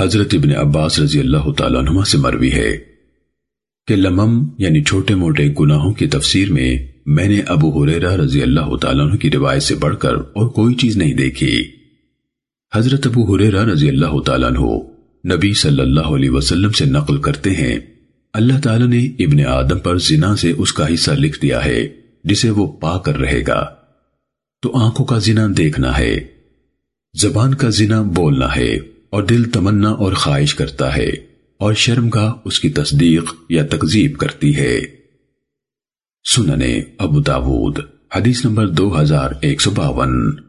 حضرت ابن عباس رضی اللہ تعالیٰ عنہ سے مروی ہے کہ لمم یعنی چھوٹے موٹے گناہوں کی تفسیر میں میں نے ابو حریرہ رضی اللہ تعالیٰ عنہ کی روایت سے بڑھ کر اور کوئی چیز نہیں دیکھی۔ حضرت ابو حریرہ رضی اللہ تعالیٰ عنہ نبی صلی اللہ علیہ وسلم سے نقل کرتے ہیں۔ اللہ تعالیٰ نے ابن آدم پر زنا سے اس کا حصہ لکھ دیا ہے جسے وہ پا کر رہے گا۔ تو آنکھوں کا زنا دیکھنا ہے، زبان کا زنا بولنا ہے۔ اور دل تمنا اور خواہش کرتا ہے اور شرم کا اس کی تصدیق یا تکذیب کرتی ہے۔ سننے ابو داود، حدیث نمبر دو ہزار ایک سو باون۔